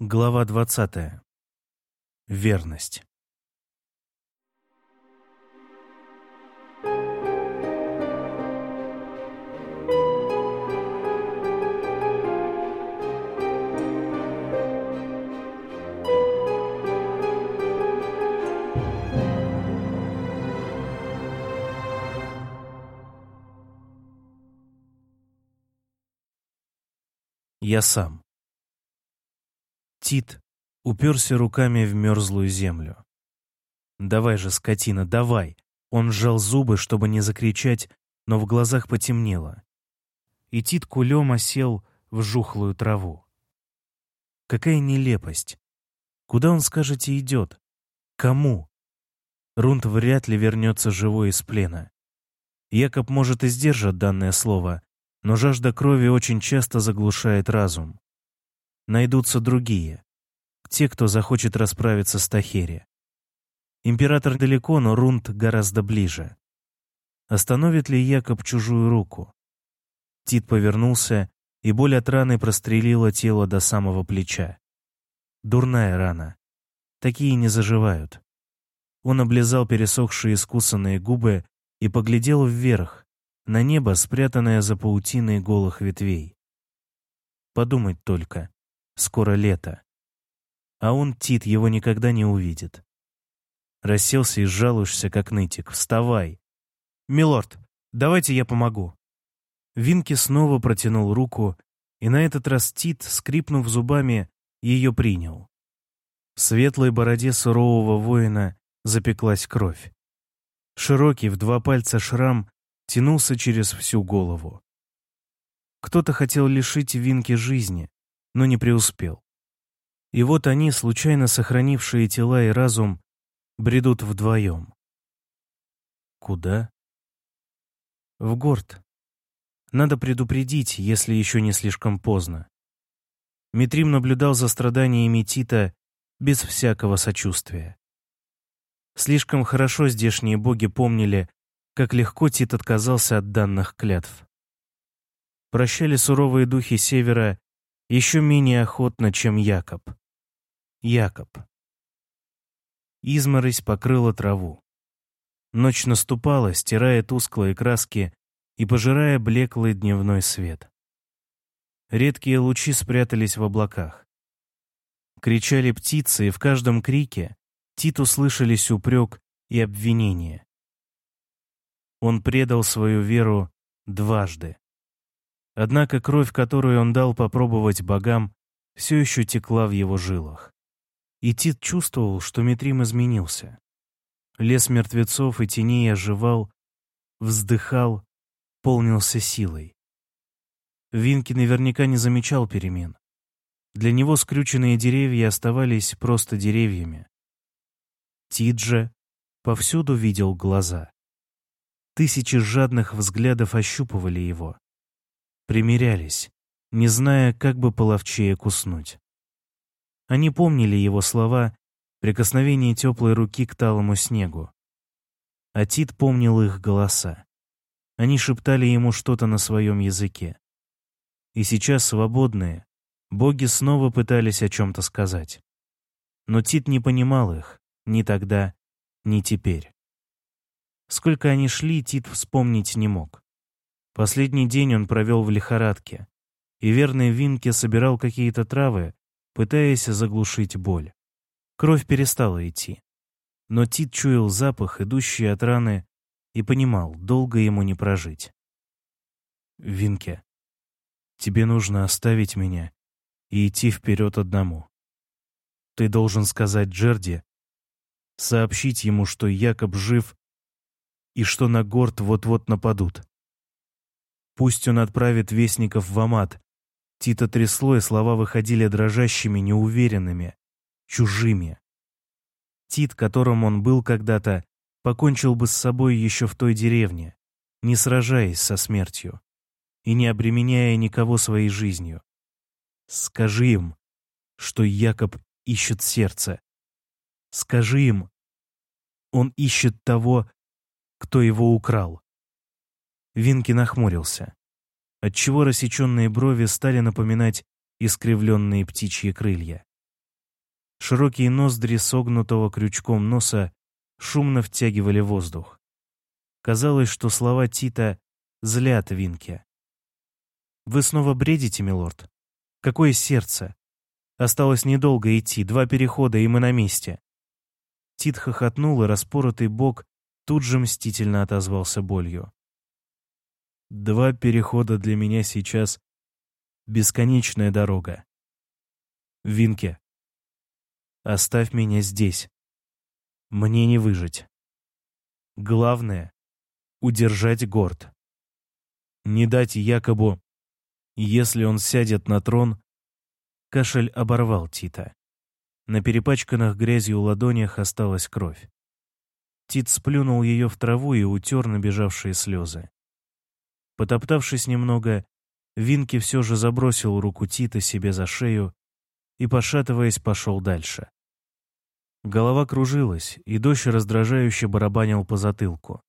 Глава 20. Верность. Я сам. Тит уперся руками в мерзлую землю. «Давай же, скотина, давай!» Он сжал зубы, чтобы не закричать, но в глазах потемнело. И Тит кулем осел в жухлую траву. Какая нелепость! Куда он, скажете, идет? Кому? Рунт вряд ли вернется живой из плена. Якоб, может, и сдержит данное слово, но жажда крови очень часто заглушает разум найдутся другие, те, кто захочет расправиться с Тахери. Император далеко, но Рунд гораздо ближе. Остановит ли Якоб чужую руку? Тит повернулся, и боль от раны прострелила тело до самого плеча. Дурная рана. Такие не заживают. Он облизал пересохшие искусанные губы и поглядел вверх, на небо, спрятанное за паутиной голых ветвей. Подумать только. Скоро лето. А он, Тит, его никогда не увидит. Расселся и жалуешься, как нытик. «Вставай!» «Милорд, давайте я помогу!» Винки снова протянул руку, и на этот раз Тит, скрипнув зубами, ее принял. В светлой бороде сурового воина запеклась кровь. Широкий в два пальца шрам тянулся через всю голову. Кто-то хотел лишить Винки жизни, но не преуспел. И вот они, случайно сохранившие тела и разум, бредут вдвоем. Куда? В город. Надо предупредить, если еще не слишком поздно. Митрим наблюдал за страданиями Тита без всякого сочувствия. Слишком хорошо здешние боги помнили, как легко Тит отказался от данных клятв. Прощали суровые духи Севера еще менее охотно, чем Якоб. Якоб. Изморозь покрыла траву. Ночь наступала, стирая тусклые краски и пожирая блеклый дневной свет. Редкие лучи спрятались в облаках. Кричали птицы, и в каждом крике Тит услышались упрек и обвинение. Он предал свою веру дважды. Однако кровь, которую он дал попробовать богам, все еще текла в его жилах. И Тит чувствовал, что Митрим изменился. Лес мертвецов и теней оживал, вздыхал, полнился силой. Винки наверняка не замечал перемен. Для него скрюченные деревья оставались просто деревьями. Тит же повсюду видел глаза. Тысячи жадных взглядов ощупывали его примирялись, не зная, как бы половчее куснуть. Они помнили его слова, прикосновение теплой руки к талому снегу. А Тит помнил их голоса. Они шептали ему что-то на своем языке. И сейчас, свободные, боги снова пытались о чем-то сказать. Но Тит не понимал их ни тогда, ни теперь. Сколько они шли, Тит вспомнить не мог. Последний день он провел в лихорадке, и верный Винке собирал какие-то травы, пытаясь заглушить боль. Кровь перестала идти. Но Тит чуял запах, идущий от раны, и понимал, долго ему не прожить. «Винке, тебе нужно оставить меня и идти вперед одному. Ты должен сказать Джерди, сообщить ему, что Якоб жив и что на Горд вот-вот нападут. Пусть он отправит вестников в Амат. Тита трясло, и слова выходили дрожащими, неуверенными, чужими. Тит, которым он был когда-то, покончил бы с собой еще в той деревне, не сражаясь со смертью и не обременяя никого своей жизнью. Скажи им, что Якоб ищет сердце. Скажи им, он ищет того, кто его украл. Винки нахмурился, отчего рассеченные брови стали напоминать искривленные птичьи крылья. Широкие ноздри согнутого крючком носа шумно втягивали воздух. Казалось, что слова Тита злят Винке. «Вы снова бредите, милорд? Какое сердце? Осталось недолго идти, два перехода, и мы на месте». Тит хохотнул, и распоротый бок тут же мстительно отозвался болью. «Два перехода для меня сейчас — бесконечная дорога. Винке, оставь меня здесь. Мне не выжить. Главное — удержать Горд. Не дать Якобу, если он сядет на трон... Кашель оборвал Тита. На перепачканных грязью ладонях осталась кровь. Тит сплюнул ее в траву и утер набежавшие слезы. Потоптавшись немного, Винки все же забросил руку Тита себе за шею и, пошатываясь, пошел дальше. Голова кружилась, и дождь раздражающе барабанил по затылку.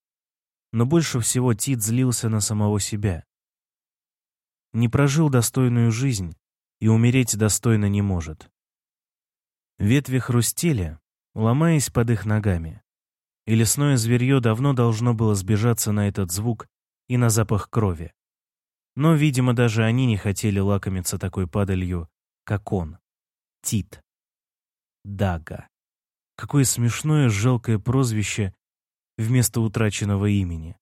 Но больше всего Тит злился на самого себя. Не прожил достойную жизнь и умереть достойно не может. Ветви хрустели, ломаясь под их ногами, и лесное зверье давно должно было сбежаться на этот звук и на запах крови. Но, видимо, даже они не хотели лакомиться такой падалью, как он. Тит. Дага. Какое смешное, жалкое прозвище вместо утраченного имени.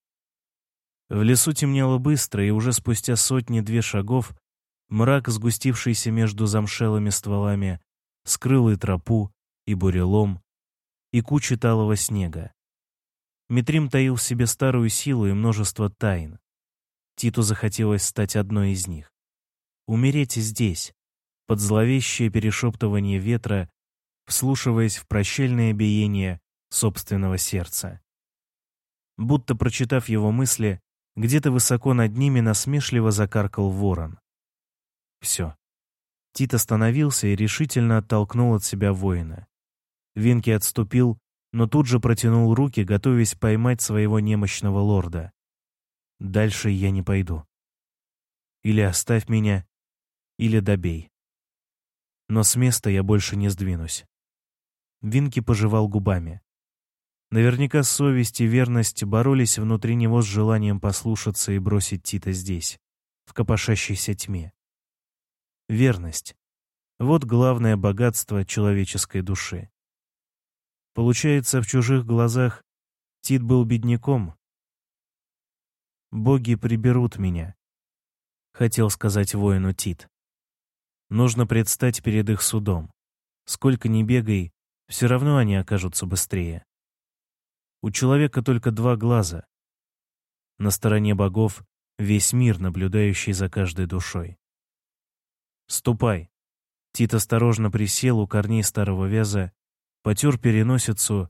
В лесу темнело быстро, и уже спустя сотни-две шагов мрак, сгустившийся между замшелыми стволами, скрыл и тропу, и бурелом, и кучу талого снега. Митрим таил в себе старую силу и множество тайн. Титу захотелось стать одной из них. Умереть здесь, под зловещее перешептывание ветра вслушиваясь в прощальное биение собственного сердца. Будто прочитав его мысли, где-то высоко над ними насмешливо закаркал ворон. Все. Тит остановился и решительно оттолкнул от себя воина. Винки отступил, но тут же протянул руки, готовясь поймать своего немощного лорда. «Дальше я не пойду. Или оставь меня, или добей. Но с места я больше не сдвинусь». Винки пожевал губами. Наверняка совесть и верность боролись внутри него с желанием послушаться и бросить Тита здесь, в копошащейся тьме. Верность. Вот главное богатство человеческой души. Получается, в чужих глазах Тит был бедняком. «Боги приберут меня», — хотел сказать воину Тит. Нужно предстать перед их судом. Сколько ни бегай, все равно они окажутся быстрее. У человека только два глаза. На стороне богов весь мир, наблюдающий за каждой душой. «Ступай!» Тит осторожно присел у корней старого вяза, потер переносицу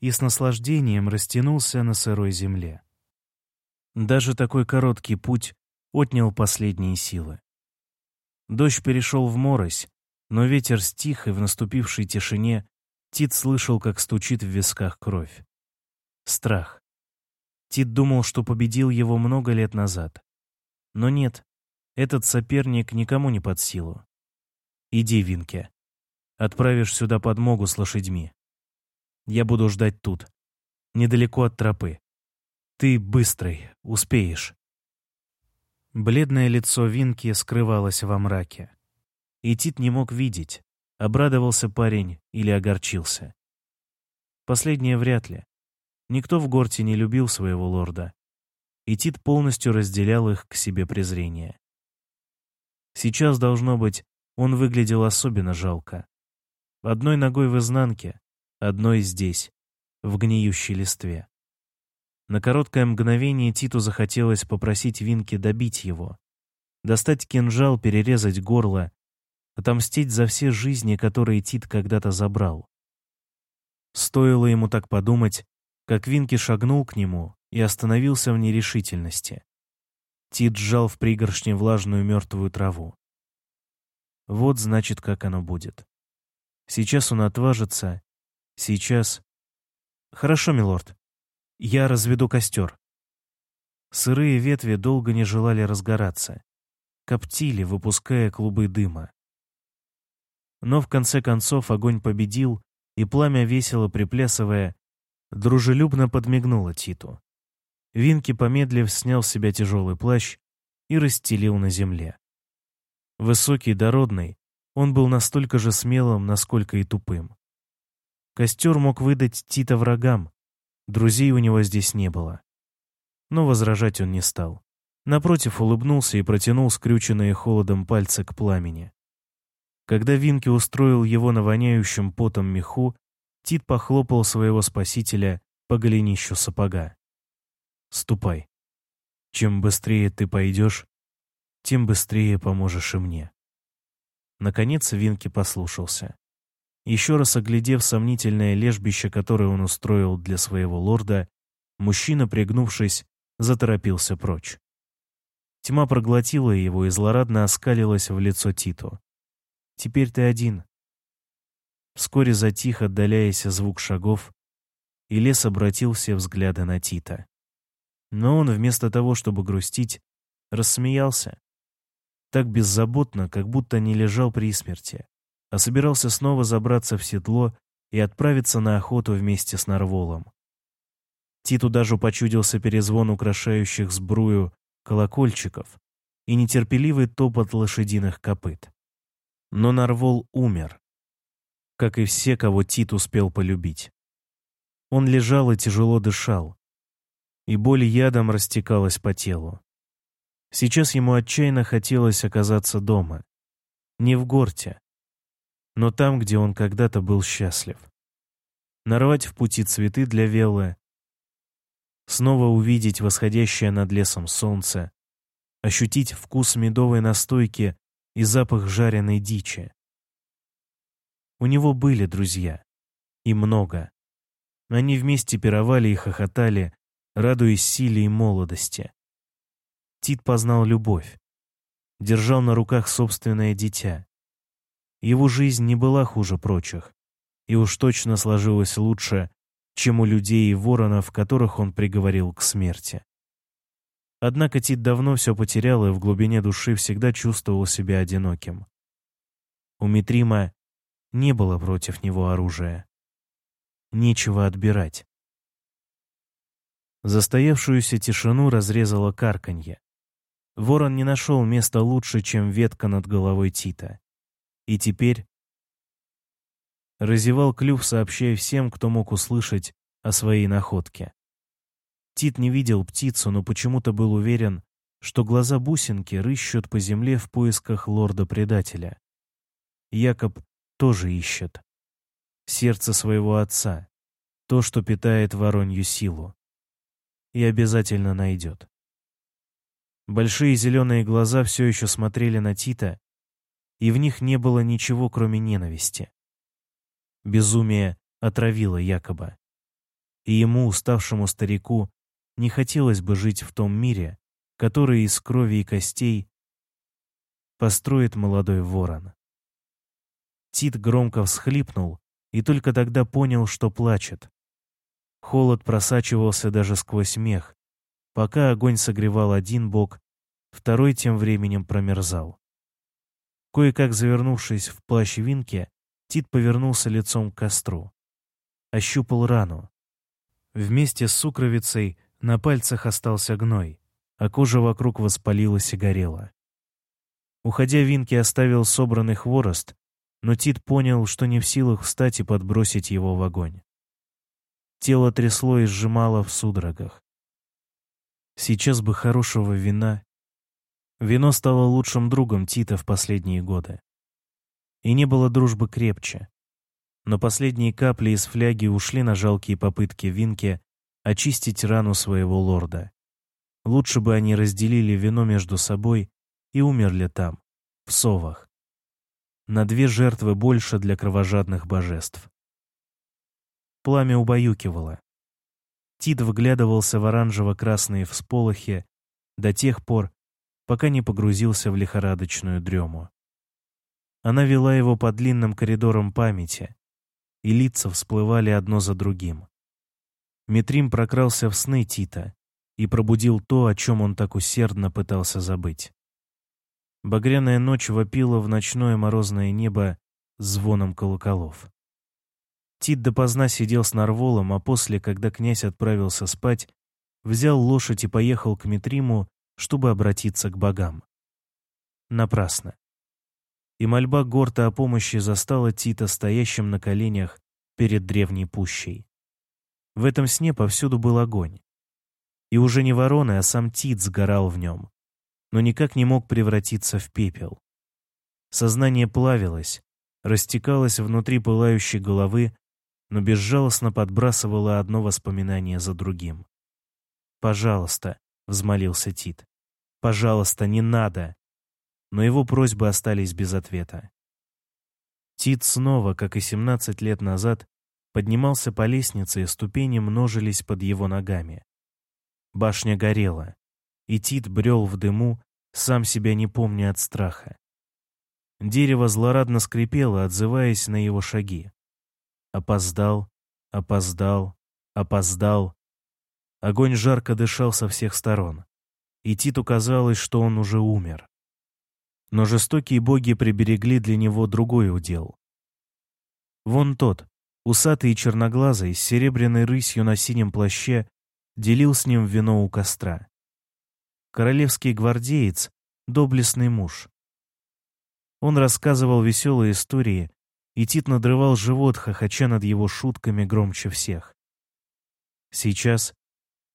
и с наслаждением растянулся на сырой земле. Даже такой короткий путь отнял последние силы. Дождь перешел в морось, но ветер стих, и в наступившей тишине Тит слышал, как стучит в висках кровь. Страх. Тит думал, что победил его много лет назад. Но нет, этот соперник никому не под силу. Иди, Винке. Отправишь сюда подмогу с лошадьми. Я буду ждать тут, недалеко от тропы. Ты быстрый, успеешь. Бледное лицо Винки скрывалось во мраке. И Тит не мог видеть, Обрадовался парень или огорчился? Последнее вряд ли. Никто в Горте не любил своего лорда, и Тит полностью разделял их к себе презрение. Сейчас, должно быть, он выглядел особенно жалко. Одной ногой в изнанке, одной здесь, в гниющей листве. На короткое мгновение Титу захотелось попросить Винки добить его, достать кинжал, перерезать горло отомстить за все жизни, которые Тит когда-то забрал. Стоило ему так подумать, как Винки шагнул к нему и остановился в нерешительности. Тит сжал в пригоршне влажную мертвую траву. Вот значит, как оно будет. Сейчас он отважится. Сейчас... Хорошо, милорд. Я разведу костер. Сырые ветви долго не желали разгораться. Коптили, выпуская клубы дыма. Но в конце концов огонь победил, и пламя, весело приплясывая, дружелюбно подмигнуло Титу. Винки, помедлив, снял с себя тяжелый плащ и расстелил на земле. Высокий, дородный, он был настолько же смелым, насколько и тупым. Костер мог выдать Тита врагам, друзей у него здесь не было. Но возражать он не стал. Напротив, улыбнулся и протянул скрюченные холодом пальцы к пламени. Когда Винки устроил его на воняющем потом меху, Тит похлопал своего спасителя по голенищу сапога. «Ступай. Чем быстрее ты пойдешь, тем быстрее поможешь и мне». Наконец Винки послушался. Еще раз оглядев сомнительное лежбище, которое он устроил для своего лорда, мужчина, пригнувшись, заторопился прочь. Тьма проглотила его и злорадно оскалилась в лицо Титу. «Теперь ты один». Вскоре затих, отдаляясь звук шагов, и лес обратил все взгляды на Тита. Но он, вместо того, чтобы грустить, рассмеялся. Так беззаботно, как будто не лежал при смерти, а собирался снова забраться в седло и отправиться на охоту вместе с Нарволом. Титу даже почудился перезвон украшающих сбрую колокольчиков и нетерпеливый топот лошадиных копыт. Но Нарвол умер, как и все, кого Тит успел полюбить. Он лежал и тяжело дышал, и боль ядом растекалась по телу. Сейчас ему отчаянно хотелось оказаться дома, не в Горте, но там, где он когда-то был счастлив. Нарвать в пути цветы для Веллы, снова увидеть восходящее над лесом солнце, ощутить вкус медовой настойки и запах жареной дичи. У него были друзья. И много. Они вместе пировали и хохотали, радуясь силе и молодости. Тит познал любовь. Держал на руках собственное дитя. Его жизнь не была хуже прочих. И уж точно сложилась лучше, чем у людей и воронов, которых он приговорил к смерти. Однако Тит давно все потерял и в глубине души всегда чувствовал себя одиноким. У Митрима не было против него оружия. Нечего отбирать. Застоявшуюся тишину разрезало карканье. Ворон не нашел места лучше, чем ветка над головой Тита. И теперь разевал клюв, сообщая всем, кто мог услышать о своей находке. Тит не видел птицу, но почему-то был уверен, что глаза бусинки рыщут по земле в поисках лорда-предателя. Якоб тоже ищет. Сердце своего отца, то, что питает воронью силу. И обязательно найдет. Большие зеленые глаза все еще смотрели на Тита, и в них не было ничего, кроме ненависти. Безумие отравило Якоба. И ему, уставшему старику, не хотелось бы жить в том мире, который из крови и костей построит молодой ворон. Тит громко всхлипнул и только тогда понял, что плачет. Холод просачивался даже сквозь мех, пока огонь согревал один бок, второй тем временем промерзал. Кое-как завернувшись в плащ Винки, Тит повернулся лицом к костру. Ощупал рану. Вместе с сукровицей на пальцах остался гной, а кожа вокруг воспалилась и горела. Уходя, Винки оставил собранный хворост, но Тит понял, что не в силах встать и подбросить его в огонь. Тело трясло и сжимало в судорогах. Сейчас бы хорошего вина. Вино стало лучшим другом Тита в последние годы. И не было дружбы крепче. Но последние капли из фляги ушли на жалкие попытки Винки очистить рану своего лорда. Лучше бы они разделили вино между собой и умерли там, в совах. На две жертвы больше для кровожадных божеств. Пламя убаюкивало. Тит вглядывался в оранжево-красные всполохи до тех пор, пока не погрузился в лихорадочную дрему. Она вела его по длинным коридорам памяти, и лица всплывали одно за другим. Митрим прокрался в сны Тита и пробудил то, о чем он так усердно пытался забыть. Багряная ночь вопила в ночное морозное небо звоном колоколов. Тит допоздна сидел с Нарволом, а после, когда князь отправился спать, взял лошадь и поехал к Митриму, чтобы обратиться к богам. Напрасно. И мольба Горта о помощи застала Тита стоящим на коленях перед древней пущей. В этом сне повсюду был огонь. И уже не вороны, а сам Тит сгорал в нем, но никак не мог превратиться в пепел. Сознание плавилось, растекалось внутри пылающей головы, но безжалостно подбрасывало одно воспоминание за другим. «Пожалуйста», — взмолился Тит, — «пожалуйста, не надо но его просьбы остались без ответа. Тит снова, как и 17 лет назад, поднимался по лестнице, и ступени множились под его ногами. Башня горела, и Тит брел в дыму, сам себя не помня от страха. Дерево злорадно скрипело, отзываясь на его шаги. Опоздал, опоздал, опоздал. Огонь жарко дышал со всех сторон, и Титу казалось, что он уже умер но жестокие боги приберегли для него другой удел. Вон тот, усатый и черноглазый, с серебряной рысью на синем плаще, делил с ним вино у костра. Королевский гвардеец — доблестный муж. Он рассказывал веселые истории, и Тит надрывал живот, хохоча над его шутками громче всех. Сейчас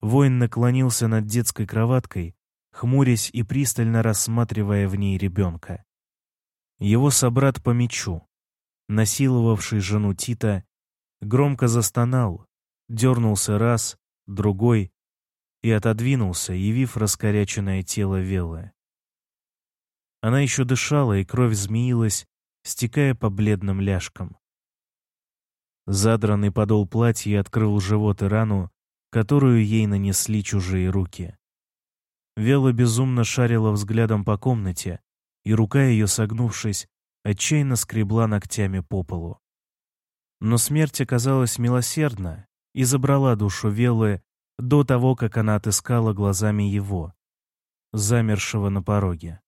воин наклонился над детской кроваткой хмурясь и пристально рассматривая в ней ребенка. Его собрат по мечу, насиловавший жену Тита, громко застонал, дернулся раз, другой и отодвинулся, явив раскоряченное тело Велы. Она еще дышала, и кровь змеилась, стекая по бледным ляжкам. Задранный подол платья открыл живот и рану, которую ей нанесли чужие руки. Вела безумно шарила взглядом по комнате, и рука ее, согнувшись, отчаянно скребла ногтями по полу. Но смерть оказалась милосердна и забрала душу Велы до того, как она отыскала глазами его, замершего на пороге.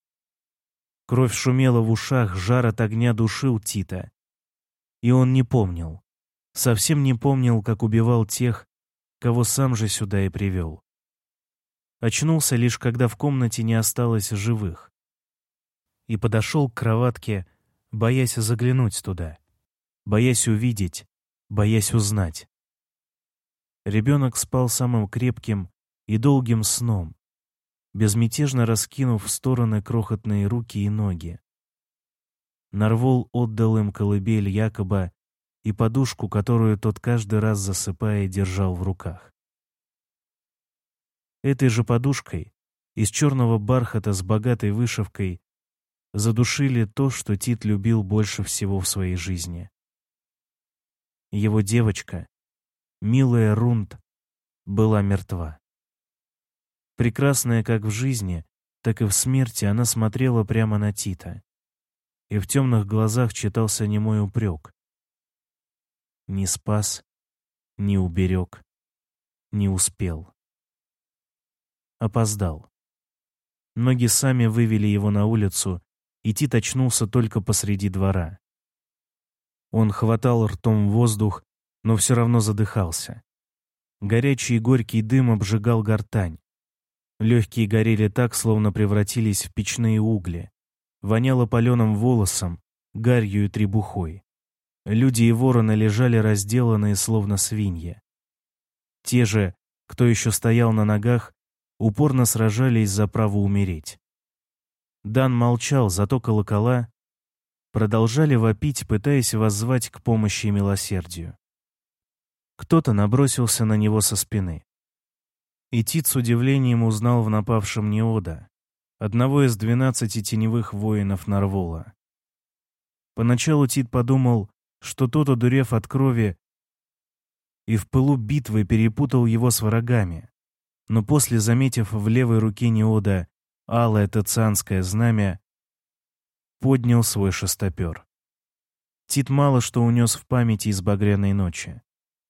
Кровь шумела в ушах, жар от огня душил Тита. И он не помнил, совсем не помнил, как убивал тех, кого сам же сюда и привел. Очнулся лишь, когда в комнате не осталось живых. И подошел к кроватке, боясь заглянуть туда, боясь увидеть, боясь узнать. Ребенок спал самым крепким и долгим сном, безмятежно раскинув в стороны крохотные руки и ноги. Нарвол отдал им колыбель Якоба и подушку, которую тот каждый раз засыпая держал в руках. Этой же подушкой из черного бархата с богатой вышивкой задушили то, что Тит любил больше всего в своей жизни. Его девочка, милая Рунд, была мертва. Прекрасная как в жизни, так и в смерти, она смотрела прямо на Тита, и в темных глазах читался немой упрек. Не спас, не уберег, не успел. Опоздал. Ноги сами вывели его на улицу, и Тит очнулся только посреди двора. Он хватал ртом воздух, но все равно задыхался. Горячий и горький дым обжигал гортань. Легкие горели так, словно превратились в печные угли. Воняло паленым волосом, гарью и требухой. Люди и вороны лежали разделанные, словно свиньи. Те же, кто еще стоял на ногах, упорно сражались за право умереть. Дан молчал, зато колокола продолжали вопить, пытаясь воззвать к помощи и милосердию. Кто-то набросился на него со спины. И Тит с удивлением узнал в напавшем Неода, одного из двенадцати теневых воинов Нарвола. Поначалу Тит подумал, что тот, одурев от крови, и в пылу битвы перепутал его с врагами но после, заметив в левой руке Неода алое тацианское знамя, поднял свой шестопер. Тит мало что унес в памяти из багряной ночи,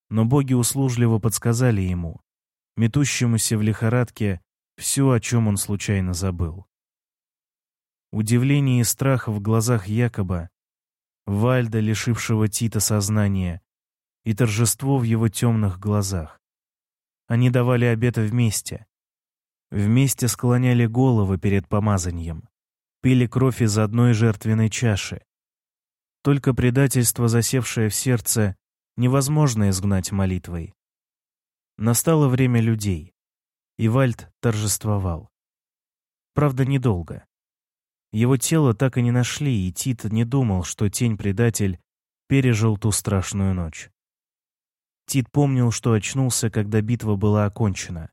но боги услужливо подсказали ему, метущемуся в лихорадке, все, о чем он случайно забыл. Удивление и страх в глазах Якоба, Вальда, лишившего Тита сознания, и торжество в его темных глазах. Они давали обеты вместе. Вместе склоняли головы перед помазанием, пили кровь из одной жертвенной чаши. Только предательство, засевшее в сердце, невозможно изгнать молитвой. Настало время людей, и Вальд торжествовал. Правда, недолго. Его тело так и не нашли, и Тит не думал, что тень-предатель пережил ту страшную ночь. Тит помнил, что очнулся, когда битва была окончена.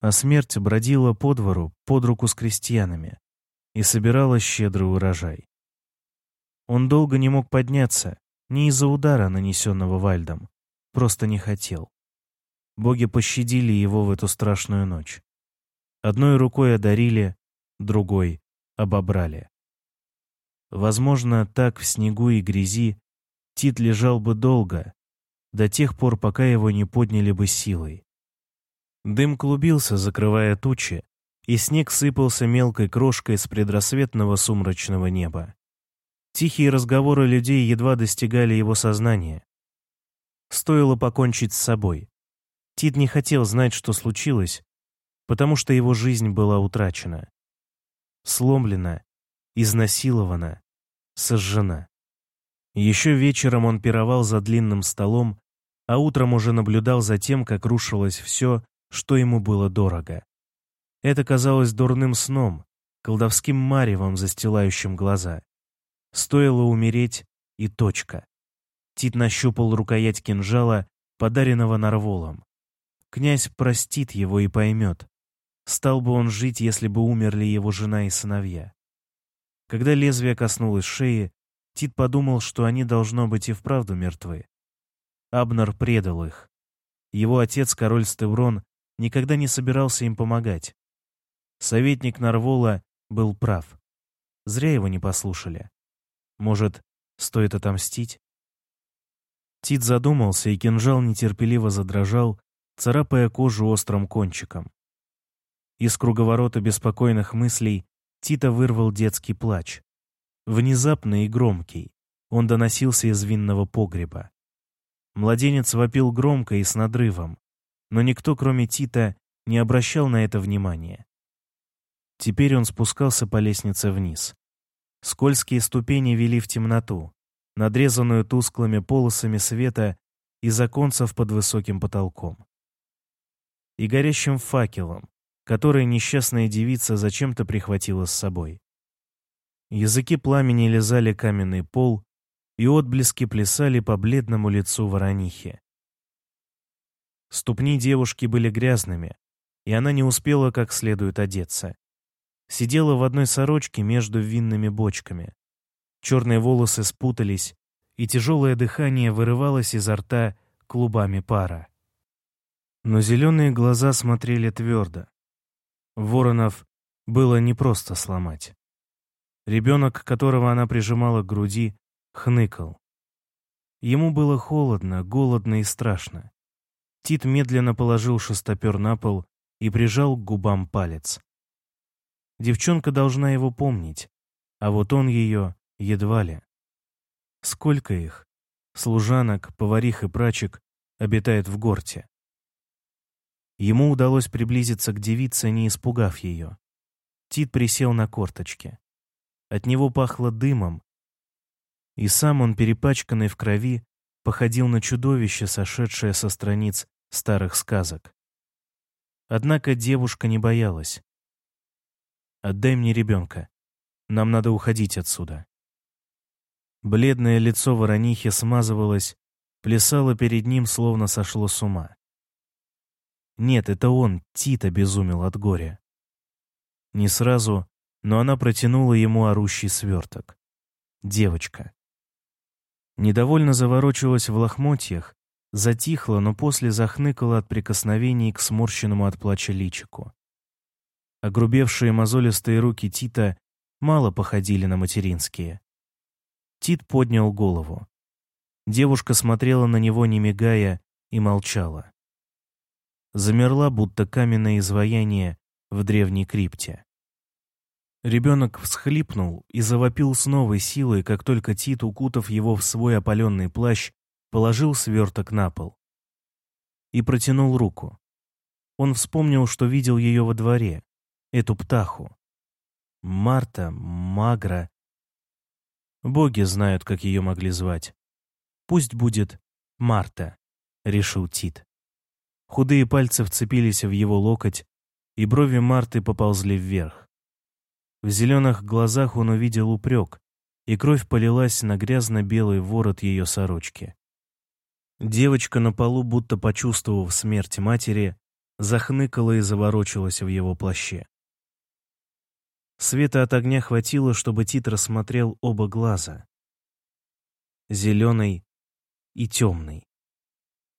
А смерть бродила по двору под руку с крестьянами и собирала щедрый урожай. Он долго не мог подняться, не из-за удара, нанесенного Вальдом, просто не хотел. Боги пощадили его в эту страшную ночь. Одной рукой одарили, другой обобрали. Возможно, так в снегу и грязи Тит лежал бы долго, до тех пор, пока его не подняли бы силой. Дым клубился, закрывая тучи, и снег сыпался мелкой крошкой с предрассветного сумрачного неба. Тихие разговоры людей едва достигали его сознания. Стоило покончить с собой. Тит не хотел знать, что случилось, потому что его жизнь была утрачена сломлена, изнасилована, сожжена. Еще вечером он пировал за длинным столом, а утром уже наблюдал за тем, как рушилось все, что ему было дорого. Это казалось дурным сном, колдовским маревом, застилающим глаза. Стоило умереть, и точка. Тит нащупал рукоять кинжала, подаренного Нарволом. Князь простит его и поймет. Стал бы он жить, если бы умерли его жена и сыновья. Когда лезвие коснулось шеи, Тит подумал, что они должно быть и вправду мертвы. Абнер предал их. Его отец, король Стеврон, никогда не собирался им помогать. Советник Нарвола был прав. Зря его не послушали. Может, стоит отомстить? Тит задумался, и кинжал нетерпеливо задрожал, царапая кожу острым кончиком. Из круговорота беспокойных мыслей Тита вырвал детский плач. Внезапный и громкий. Он доносился из винного погреба. Младенец вопил громко и с надрывом, но никто, кроме Тита, не обращал на это внимания. Теперь он спускался по лестнице вниз. Скользкие ступени вели в темноту, надрезанную тусклыми полосами света из оконцев под высоким потолком. И горящим факелом, который несчастная девица зачем-то прихватила с собой. Языки пламени лизали каменный пол, и отблески плясали по бледному лицу воронихи. Ступни девушки были грязными, и она не успела как следует одеться. Сидела в одной сорочке между винными бочками. Черные волосы спутались, и тяжелое дыхание вырывалось изо рта клубами пара. Но зеленые глаза смотрели твердо, Воронов было непросто сломать. Ребенок, которого она прижимала к груди, хныкал. Ему было холодно, голодно и страшно. Тит медленно положил шестопер на пол и прижал к губам палец. Девчонка должна его помнить, а вот он ее едва ли. Сколько их, служанок, поварих и прачек, обитает в горте? Ему удалось приблизиться к девице, не испугав ее. Тит присел на корточки. От него пахло дымом, и сам он, перепачканный в крови, походил на чудовище, сошедшее со страниц старых сказок. Однако девушка не боялась. «Отдай мне ребенка. Нам надо уходить отсюда». Бледное лицо воронихи смазывалось, плясало перед ним, словно сошло с ума. Нет, это он, Тит, обезумел от горя. Не сразу, но она протянула ему орущий сверток. Девочка. Недовольно заворочилась в лохмотьях, затихла, но после захныкала от прикосновений к сморщенному от плача личику. Огрубевшие мозолистые руки Тита мало походили на материнские. Тит поднял голову. Девушка смотрела на него, не мигая, и молчала замерла, будто каменное изваяние в древней крипте. Ребенок всхлипнул и завопил с новой силой, как только Тит, укутав его в свой опаленный плащ, положил сверток на пол. И протянул руку. Он вспомнил, что видел ее во дворе, эту птаху. Марта, Магра. Боги знают, как ее могли звать. Пусть будет Марта, решил Тит. Худые пальцы вцепились в его локоть, и брови Марты поползли вверх. В зеленых глазах он увидел упрек, и кровь полилась на грязно-белый ворот ее сорочки. Девочка на полу, будто почувствовав смерть матери, захныкала и заворочилась в его плаще. Света от огня хватило, чтобы Тит рассмотрел оба глаза. Зеленый и темный.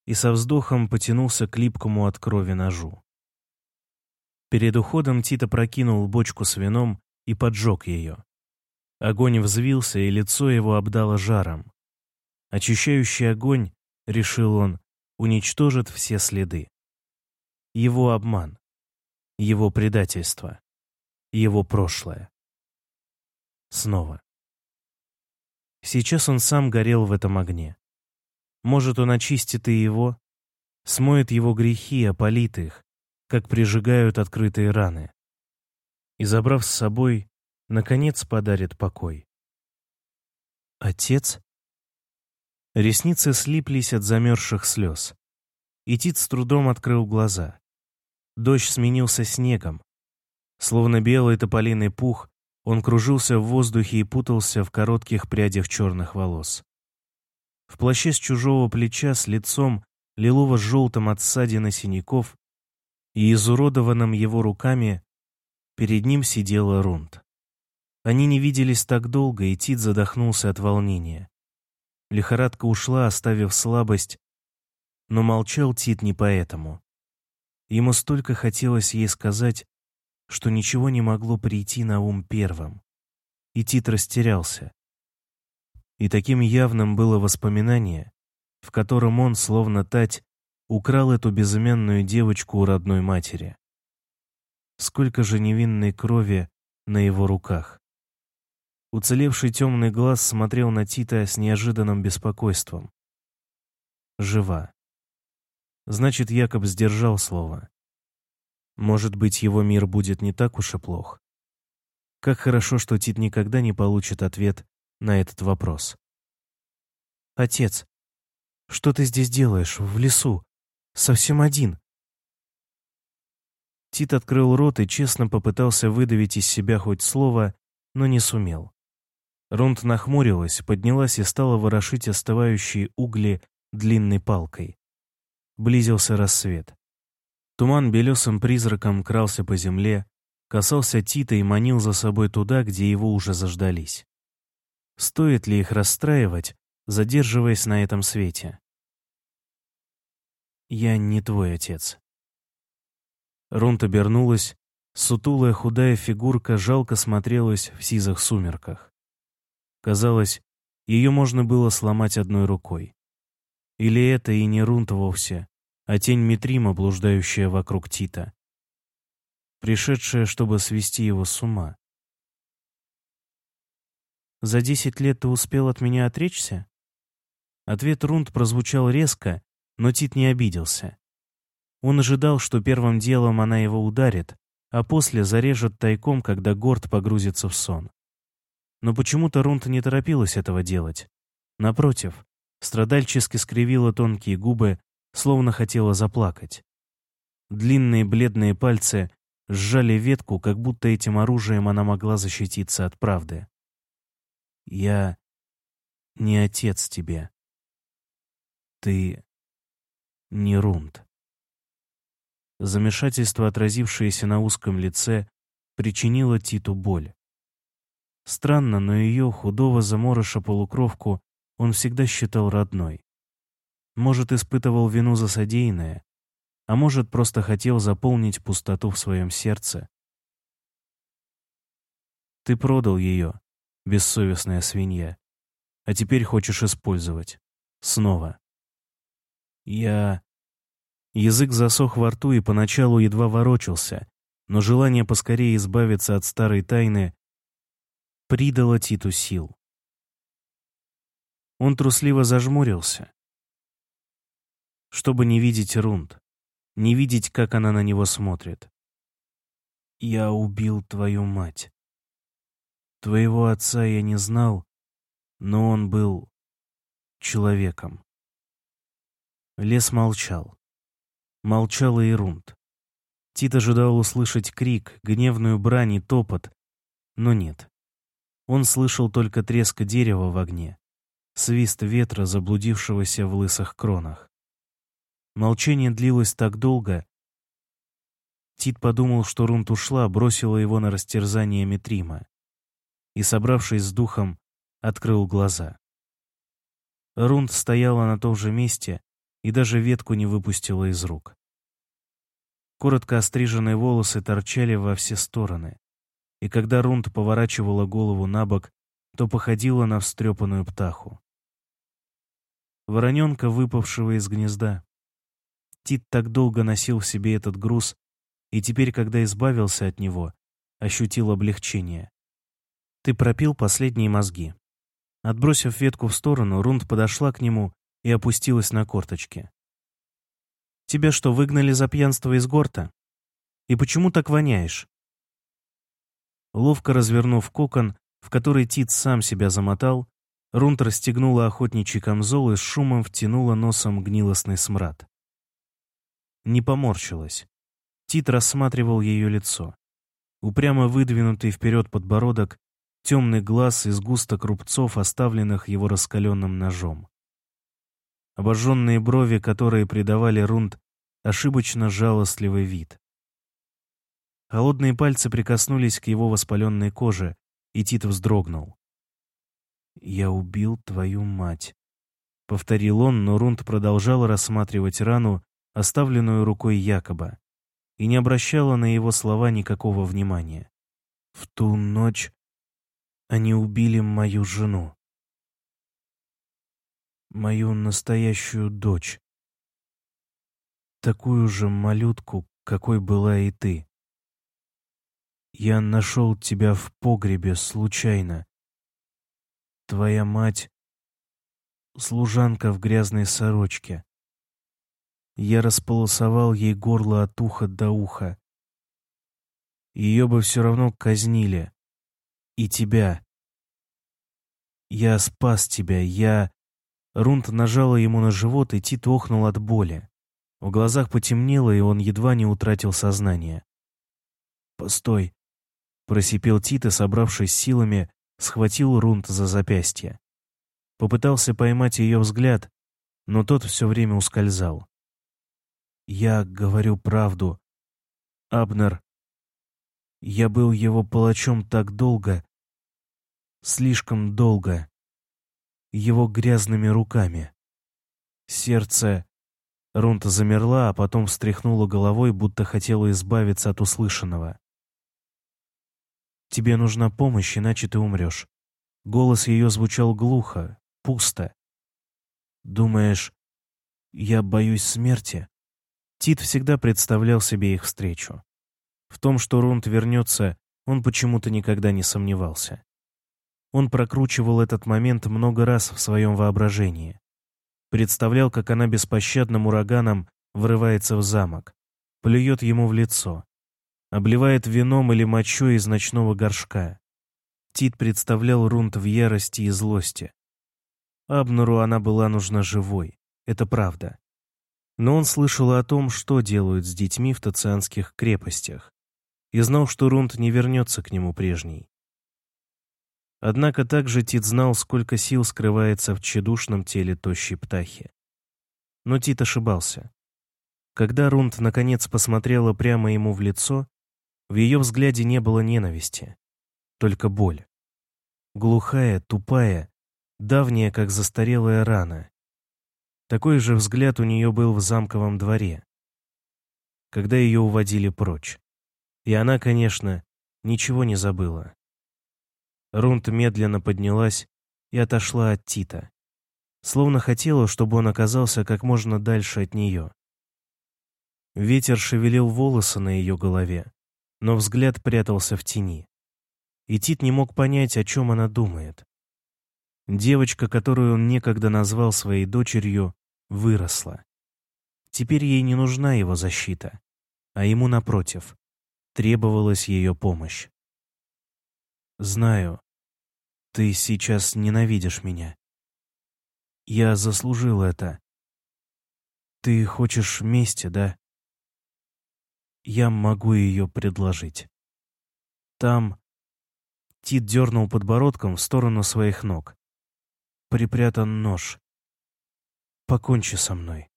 И со вздохом потянулся к липкому от крови ножу. Перед уходом Тита прокинул бочку с вином и поджег ее. Огонь взвился, и лицо его обдало жаром. Очищающий огонь, решил он, уничтожит все следы его обман, его предательство, его прошлое. Снова. Сейчас он сам горел в этом огне. Может, он очистит и его, смоет его грехи, опалит их, как прижигают открытые раны. И, забрав с собой, наконец подарит покой. Отец? Ресницы слиплись от замерзших слез. И Тит с трудом открыл глаза. Дождь сменился снегом. Словно белый тополиный пух, он кружился в воздухе и путался в коротких прядях черных волос. В плаще с чужого плеча с лицом лилово-желтым от ссадины синяков и изуродованным его руками перед ним сидела Рунд. Они не виделись так долго, и Тит задохнулся от волнения. Лихорадка ушла, оставив слабость, но молчал Тит не поэтому. Ему столько хотелось ей сказать, что ничего не могло прийти на ум первым. И Тит растерялся. И таким явным было воспоминание, в котором он, словно тать, украл эту безымянную девочку у родной матери. Сколько же невинной крови на его руках. Уцелевший темный глаз смотрел на Тита с неожиданным беспокойством. Жива. Значит, Якоб сдержал слово. Может быть, его мир будет не так уж и плох. Как хорошо, что Тит никогда не получит ответ на этот вопрос. «Отец, что ты здесь делаешь, в лесу? Совсем один?» Тит открыл рот и честно попытался выдавить из себя хоть слово, но не сумел. Рунд нахмурилась, поднялась и стала ворошить остывающие угли длинной палкой. Близился рассвет. Туман белесым призраком крался по земле, касался Тита и манил за собой туда, где его уже заждались. Стоит ли их расстраивать, задерживаясь на этом свете? «Я не твой отец». Рунт обернулась, сутулая худая фигурка жалко смотрелась в сизых сумерках. Казалось, ее можно было сломать одной рукой. Или это и не Рунт вовсе, а тень Митрима, блуждающая вокруг Тита. Пришедшая, чтобы свести его с ума. «За десять лет ты успел от меня отречься?» Ответ Рунд прозвучал резко, но Тит не обиделся. Он ожидал, что первым делом она его ударит, а после зарежет тайком, когда Горд погрузится в сон. Но почему-то Рунд не торопилась этого делать. Напротив, страдальчески скривила тонкие губы, словно хотела заплакать. Длинные бледные пальцы сжали ветку, как будто этим оружием она могла защититься от правды. «Я не отец тебе. Ты не Рунд». Замешательство, отразившееся на узком лице, причинило Титу боль. Странно, но ее худого заморыша полукровку он всегда считал родной. Может, испытывал вину за содеянное, а может, просто хотел заполнить пустоту в своем сердце. Ты продал ее, бессовестная свинья, а теперь хочешь использовать. Снова. Я... Язык засох во рту и поначалу едва ворочался, но желание поскорее избавиться от старой тайны придало Титу сил. Он трусливо зажмурился, чтобы не видеть Рунд, не видеть, как она на него смотрит. «Я убил твою мать. Твоего отца я не знал, но он был человеком». Лес молчал. Молчала и Рунд. Тит ожидал услышать крик, гневную брань и топот, но нет. Он слышал только треск дерева в огне, свист ветра, заблудившегося в лысых кронах. Молчание длилось так долго. Тит подумал, что Рунт ушла, бросила его на растерзание Митрима и, собравшись с духом, открыл глаза. Рунд стояла на том же месте и даже ветку не выпустила из рук. Коротко остриженные волосы торчали во все стороны, и когда Рунд поворачивала голову на бок, то походила на встрепанную птаху. Вороненка, выпавшего из гнезда. Тит так долго носил в себе этот груз, и теперь, когда избавился от него, ощутил облегчение. «Ты пропил последние мозги». Отбросив ветку в сторону, Рунд подошла к нему и опустилась на корточки. «Тебя что, выгнали за пьянство из горта? И почему так воняешь?» Ловко развернув кокон, в который Тит сам себя замотал, Рунт расстегнула охотничий камзол и с шумом втянула носом гнилостный смрад. Не поморщилась. Тит рассматривал ее лицо. Упрямо выдвинутый вперед подбородок, темный глаз из густок рубцов, оставленных его раскаленным ножом. Обожженные брови, которые придавали Рунд ошибочно жалостливый вид. Холодные пальцы прикоснулись к его воспаленной коже, и Тит вздрогнул. «Я убил твою мать», — повторил он, но Рунд продолжал рассматривать рану, оставленную рукой Якоба, и не обращала на его слова никакого внимания. «В ту ночь они убили мою жену, мою настоящую дочь, такую же малютку, какой была и ты. Я нашел тебя в погребе случайно. Твоя мать — служанка в грязной сорочке. Я располосовал ей горло от уха до уха. Ее бы все равно казнили. И тебя. Я спас тебя, я... Рунт нажала ему на живот, и Тит охнул от боли. В глазах потемнело, и он едва не утратил сознание. «Постой!» Просипел Тита, собравшись силами, схватил Рунт за запястье. Попытался поймать ее взгляд, но тот все время ускользал. «Я говорю правду. Абнер, я был его палачом так долго, слишком долго, его грязными руками. Сердце...» Рунта замерла, а потом встряхнула головой, будто хотела избавиться от услышанного. Тебе нужна помощь, иначе ты умрешь. Голос ее звучал глухо, пусто. Думаешь, я боюсь смерти? Тит всегда представлял себе их встречу. В том, что Рунд вернется, он почему-то никогда не сомневался. Он прокручивал этот момент много раз в своем воображении. Представлял, как она беспощадным ураганом врывается в замок, плюет ему в лицо, обливает вином или мочой из ночного горшка. Тит представлял Рунт в ярости и злости. Абнуру она была нужна живой, это правда. Но он слышал о том, что делают с детьми в тацианских крепостях, и знал, что Рунт не вернется к нему прежней. Однако также Тит знал, сколько сил скрывается в тщедушном теле тощей птахи. Но Тит ошибался. Когда Рунд наконец посмотрела прямо ему в лицо, в ее взгляде не было ненависти, только боль. Глухая, тупая, давняя, как застарелая рана. Такой же взгляд у нее был в замковом дворе, когда ее уводили прочь. И она, конечно, ничего не забыла. Рунт медленно поднялась и отошла от Тита, словно хотела, чтобы он оказался как можно дальше от нее. Ветер шевелил волосы на ее голове, но взгляд прятался в тени. и Тит не мог понять, о чем она думает. Девочка, которую он некогда назвал своей дочерью, выросла. Теперь ей не нужна его защита, а ему, напротив, требовалась ее помощь. «Знаю, ты сейчас ненавидишь меня. Я заслужил это. Ты хочешь мести, да? Я могу ее предложить. Там...» Тит дернул подбородком в сторону своих ног. Припрятан нож. Покончи со мной.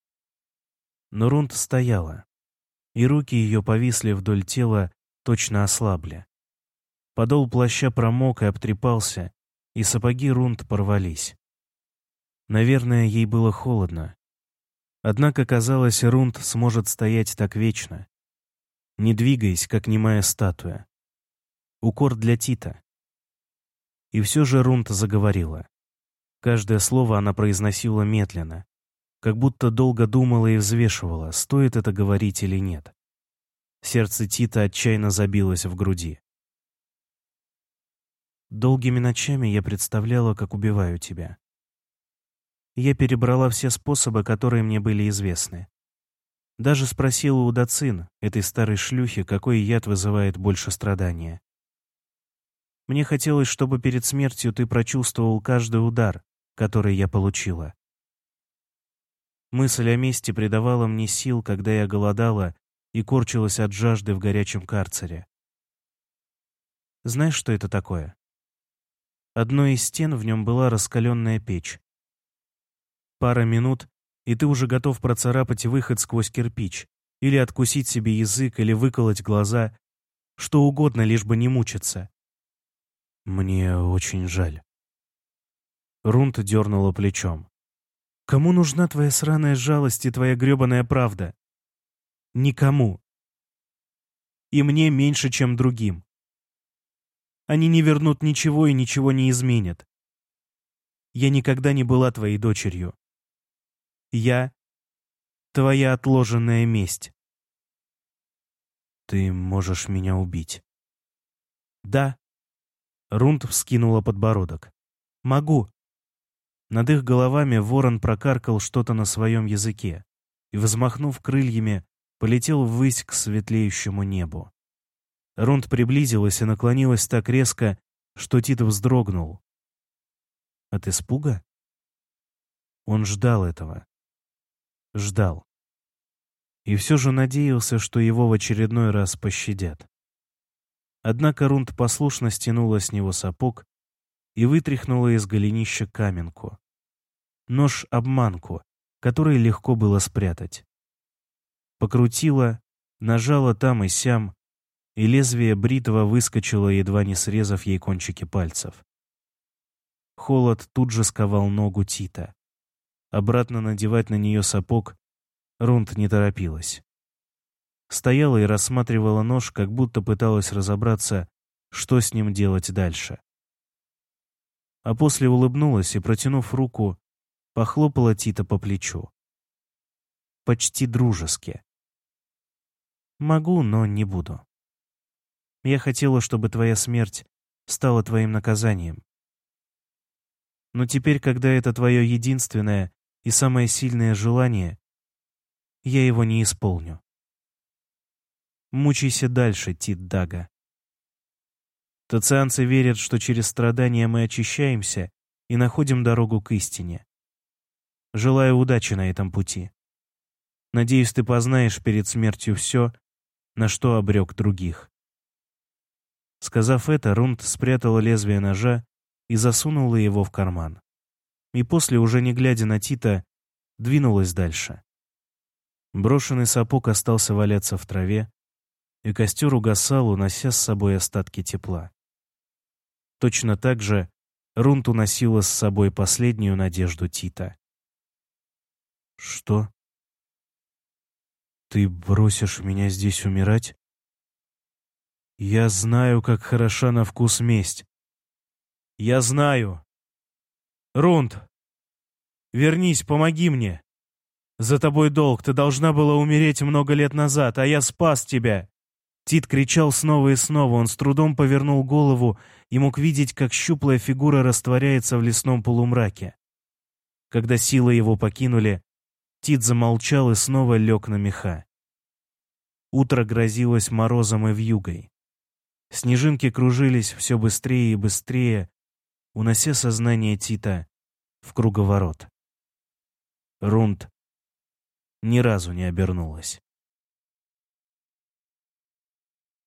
Но Рунд стояла, и руки ее повисли вдоль тела, точно ослабли. Подол плаща промок и обтрепался, и сапоги Рунд порвались. Наверное, ей было холодно. Однако, казалось, Рунд сможет стоять так вечно, не двигаясь, как немая статуя. Укор для Тита. И все же Рунд заговорила. Каждое слово она произносила медленно, как будто долго думала и взвешивала, стоит это говорить или нет. Сердце Тита отчаянно забилось в груди. Долгими ночами я представляла, как убиваю тебя. Я перебрала все способы, которые мне были известны. Даже спросила у Дацин, этой старой шлюхи, какой яд вызывает больше страдания. Мне хотелось, чтобы перед смертью ты прочувствовал каждый удар, который я получила. Мысль о мести придавала мне сил, когда я голодала и корчилась от жажды в горячем карцере. Знаешь, что это такое? Одной из стен в нем была раскаленная печь. Пара минут, и ты уже готов процарапать выход сквозь кирпич, или откусить себе язык, или выколоть глаза, что угодно, лишь бы не мучиться. Мне очень жаль. Рунт дернула плечом. Кому нужна твоя сраная жалость и твоя гребаная правда? Никому. И мне меньше, чем другим. Они не вернут ничего и ничего не изменят. Я никогда не была твоей дочерью. Я — твоя отложенная месть. Ты можешь меня убить. Да. Рунд вскинула подбородок. Могу. Над их головами ворон прокаркал что-то на своем языке и, взмахнув крыльями, полетел ввысь к светлеющему небу. Рунд приблизилась и наклонилась так резко, что Тит вздрогнул. От испуга? Он ждал этого. Ждал. И все же надеялся, что его в очередной раз пощадят. Однако Рунд послушно стянула с него сапог и вытряхнула из голенища каменку. Нож-обманку, который легко было спрятать. Покрутила, нажала там и сям, и лезвие бритва выскочило, едва не срезав ей кончики пальцев. Холод тут же сковал ногу Тита. Обратно надевать на нее сапог Рунд не торопилась. Стояла и рассматривала нож, как будто пыталась разобраться, что с ним делать дальше а после улыбнулась и, протянув руку, похлопала Тита по плечу. Почти дружески. Могу, но не буду. Я хотела, чтобы твоя смерть стала твоим наказанием. Но теперь, когда это твое единственное и самое сильное желание, я его не исполню. Мучайся дальше, Тит Дага. Тацианцы верят, что через страдания мы очищаемся и находим дорогу к истине. Желаю удачи на этом пути. Надеюсь, ты познаешь перед смертью все, на что обрек других. Сказав это, Рунд спрятала лезвие ножа и засунула его в карман. И после, уже не глядя на Тита, двинулась дальше. Брошенный сапог остался валяться в траве, и костер угасал, унося с собой остатки тепла. Точно так же Рунт уносила с собой последнюю надежду Тита. «Что? Ты бросишь меня здесь умирать? Я знаю, как хороша на вкус месть. Я знаю. Рунд, вернись, помоги мне. За тобой долг, ты должна была умереть много лет назад, а я спас тебя. Тит кричал снова и снова, он с трудом повернул голову и мог видеть, как щуплая фигура растворяется в лесном полумраке. Когда силы его покинули, Тит замолчал и снова лег на меха. Утро грозилось морозом и вьюгой. Снежинки кружились все быстрее и быстрее, унося сознание Тита в круговорот. Рунд ни разу не обернулась.